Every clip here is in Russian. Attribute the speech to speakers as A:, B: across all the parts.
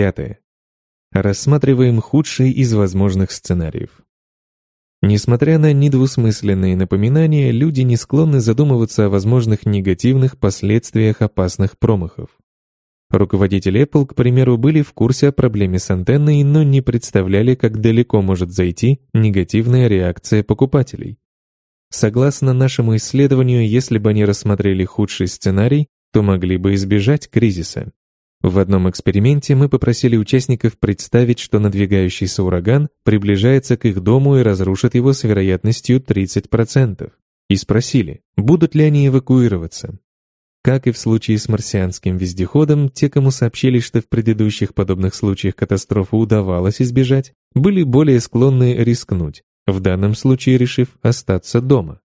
A: Пятое. Рассматриваем худший из возможных сценариев. Несмотря на недвусмысленные напоминания, люди не склонны задумываться о возможных негативных последствиях опасных промахов. Руководители Apple, к примеру, были в курсе о проблеме с антенной, но не представляли, как далеко может зайти негативная реакция покупателей. Согласно нашему исследованию, если бы они рассмотрели худший сценарий, то могли бы избежать кризиса. В одном эксперименте мы попросили участников представить, что надвигающийся ураган приближается к их дому и разрушит его с вероятностью 30%. И спросили, будут ли они эвакуироваться. Как и в случае с марсианским вездеходом, те, кому сообщили, что в предыдущих подобных случаях катастрофу удавалось избежать, были более склонны рискнуть, в данном случае решив остаться дома.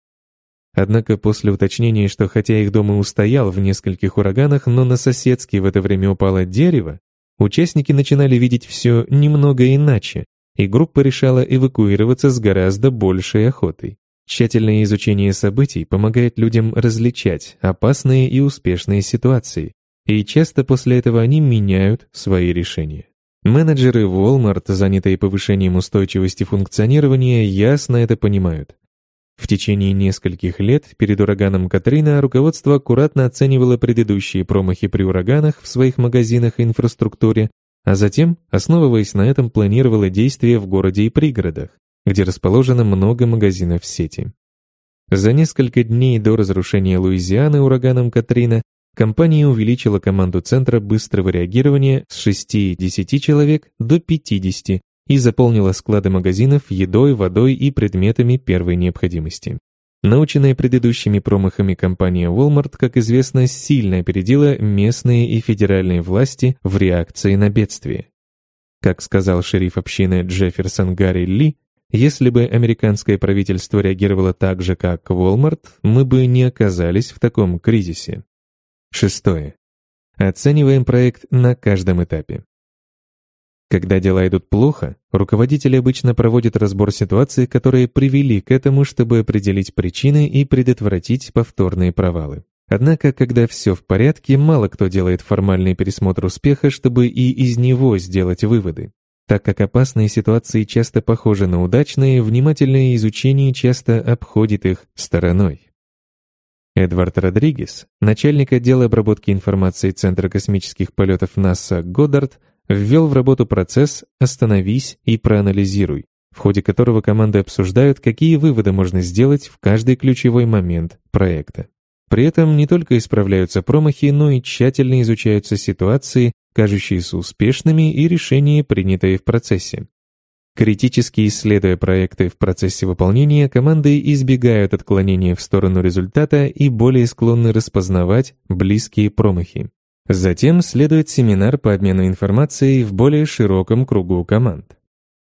A: Однако после уточнения, что хотя их дом и устоял в нескольких ураганах, но на соседский в это время упало дерево, участники начинали видеть все немного иначе, и группа решала эвакуироваться с гораздо большей охотой. Тщательное изучение событий помогает людям различать опасные и успешные ситуации, и часто после этого они меняют свои решения. Менеджеры Walmart, занятые повышением устойчивости функционирования, ясно это понимают. В течение нескольких лет перед ураганом Катрина руководство аккуратно оценивало предыдущие промахи при ураганах в своих магазинах и инфраструктуре, а затем, основываясь на этом, планировало действия в городе и пригородах, где расположено много магазинов сети. За несколько дней до разрушения Луизианы ураганом Катрина компания увеличила команду Центра быстрого реагирования с 6-10 человек до 50 и заполнила склады магазинов едой, водой и предметами первой необходимости. Наученная предыдущими промахами компания Walmart, как известно, сильно опередила местные и федеральные власти в реакции на бедствие. Как сказал шериф общины Джефферсон Гарри Ли, если бы американское правительство реагировало так же, как Walmart, мы бы не оказались в таком кризисе. Шестое. Оцениваем проект на каждом этапе. Когда дела идут плохо, руководители обычно проводят разбор ситуации, которые привели к этому, чтобы определить причины и предотвратить повторные провалы. Однако, когда все в порядке, мало кто делает формальный пересмотр успеха, чтобы и из него сделать выводы. Так как опасные ситуации часто похожи на удачные, внимательное изучение часто обходит их стороной. Эдвард Родригес, начальник отдела обработки информации Центра космических полетов НАСА Годдард, ввел в работу процесс «Остановись и проанализируй», в ходе которого команды обсуждают, какие выводы можно сделать в каждый ключевой момент проекта. При этом не только исправляются промахи, но и тщательно изучаются ситуации, кажущиеся успешными и решения, принятые в процессе. Критически исследуя проекты в процессе выполнения, команды избегают отклонения в сторону результата и более склонны распознавать близкие промахи. Затем следует семинар по обмену информацией в более широком кругу команд.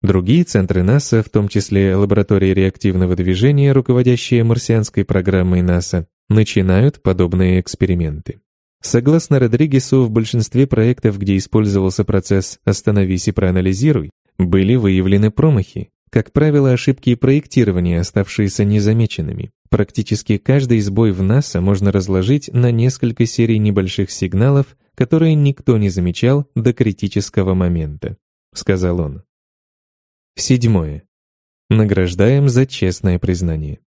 A: Другие центры НАСА, в том числе лаборатории реактивного движения, руководящие марсианской программой НАСА, начинают подобные эксперименты. Согласно Родригесу, в большинстве проектов, где использовался процесс «Остановись и проанализируй», были выявлены промахи, как правило, ошибки проектирования, оставшиеся незамеченными. Практически каждый сбой в НАСА можно разложить на несколько серий небольших сигналов, которые никто не замечал до критического момента, сказал он. Седьмое. Награждаем за честное признание.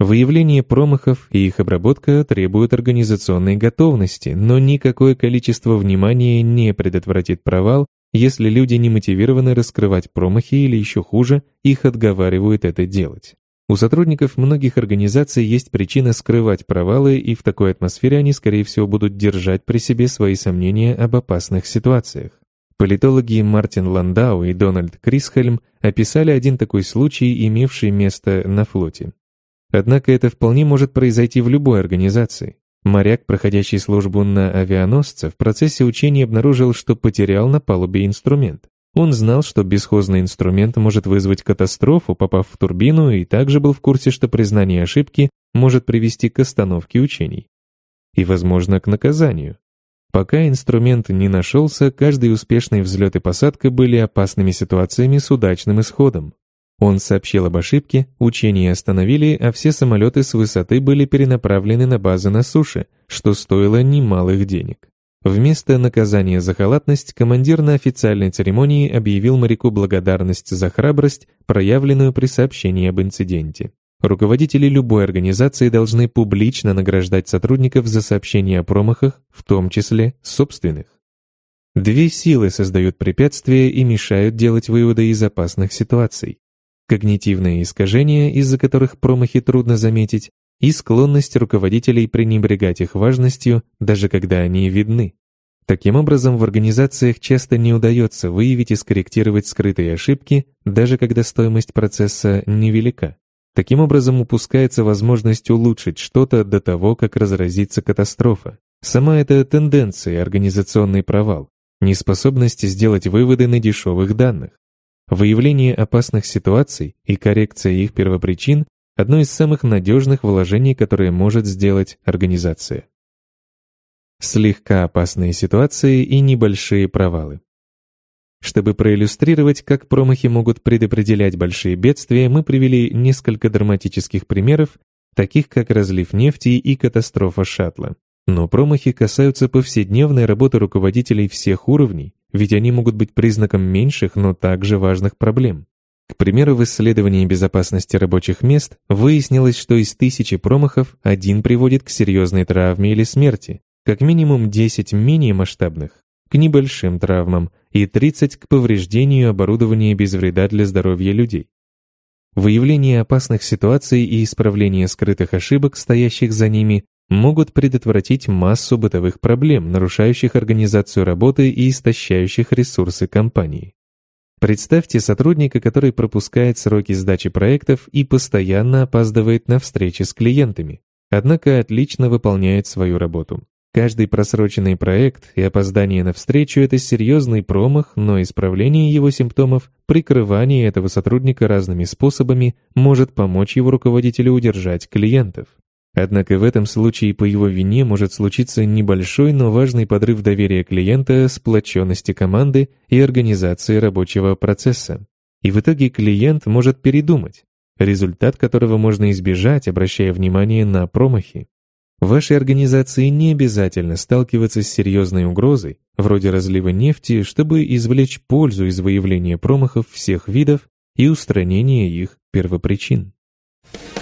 A: Выявление промахов и их обработка требуют организационной готовности, но никакое количество внимания не предотвратит провал, если люди не мотивированы раскрывать промахи или еще хуже, их отговаривают это делать. У сотрудников многих организаций есть причина скрывать провалы, и в такой атмосфере они, скорее всего, будут держать при себе свои сомнения об опасных ситуациях. Политологи Мартин Ландау и Дональд Крисхельм описали один такой случай, имевший место на флоте. Однако это вполне может произойти в любой организации. Моряк, проходящий службу на авианосце, в процессе учений обнаружил, что потерял на палубе инструмент. Он знал, что бесхозный инструмент может вызвать катастрофу, попав в турбину, и также был в курсе, что признание ошибки может привести к остановке учений. И, возможно, к наказанию. Пока инструмент не нашелся, каждый успешный взлет и посадка были опасными ситуациями с удачным исходом. Он сообщил об ошибке, учения остановили, а все самолеты с высоты были перенаправлены на базы на суше, что стоило немалых денег. Вместо наказания за халатность, командир на официальной церемонии объявил моряку благодарность за храбрость, проявленную при сообщении об инциденте. Руководители любой организации должны публично награждать сотрудников за сообщения о промахах, в том числе собственных. Две силы создают препятствия и мешают делать выводы из опасных ситуаций когнитивные искажения, из-за которых промахи трудно заметить, и склонность руководителей пренебрегать их важностью, даже когда они видны. Таким образом, в организациях часто не удается выявить и скорректировать скрытые ошибки, даже когда стоимость процесса невелика. Таким образом, упускается возможность улучшить что-то до того, как разразится катастрофа. Сама эта тенденция – организационный провал, неспособность сделать выводы на дешевых данных. Выявление опасных ситуаций и коррекция их первопричин – одно из самых надежных вложений, которые может сделать организация. Слегка опасные ситуации и небольшие провалы. Чтобы проиллюстрировать, как промахи могут предопределять большие бедствия, мы привели несколько драматических примеров, таких как разлив нефти и катастрофа шаттла. Но промахи касаются повседневной работы руководителей всех уровней, ведь они могут быть признаком меньших, но также важных проблем. К примеру, в исследовании безопасности рабочих мест выяснилось, что из тысячи промахов один приводит к серьезной травме или смерти, как минимум 10 менее масштабных к небольшим травмам и 30 к повреждению оборудования без вреда для здоровья людей. Выявление опасных ситуаций и исправление скрытых ошибок, стоящих за ними, могут предотвратить массу бытовых проблем, нарушающих организацию работы и истощающих ресурсы компании. Представьте сотрудника, который пропускает сроки сдачи проектов и постоянно опаздывает на встречи с клиентами, однако отлично выполняет свою работу. Каждый просроченный проект и опоздание на встречу – это серьезный промах, но исправление его симптомов, прикрывание этого сотрудника разными способами может помочь его руководителю удержать клиентов. Однако в этом случае по его вине может случиться небольшой, но важный подрыв доверия клиента, сплоченности команды и организации рабочего процесса. И в итоге клиент может передумать, результат которого можно избежать, обращая внимание на промахи. В вашей организации не обязательно сталкиваться с серьезной угрозой, вроде разлива нефти, чтобы извлечь пользу из выявления промахов всех видов и устранения их первопричин. Thank